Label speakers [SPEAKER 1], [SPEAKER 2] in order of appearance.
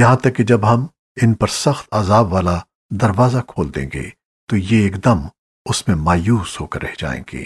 [SPEAKER 1] یہاں تک کہ جب ہم ان پر سخت عذاب والا دروازہ کھول دیں گے تو یہ ایک دم اس میں مایوس ہو کر رہ جائیں گے۔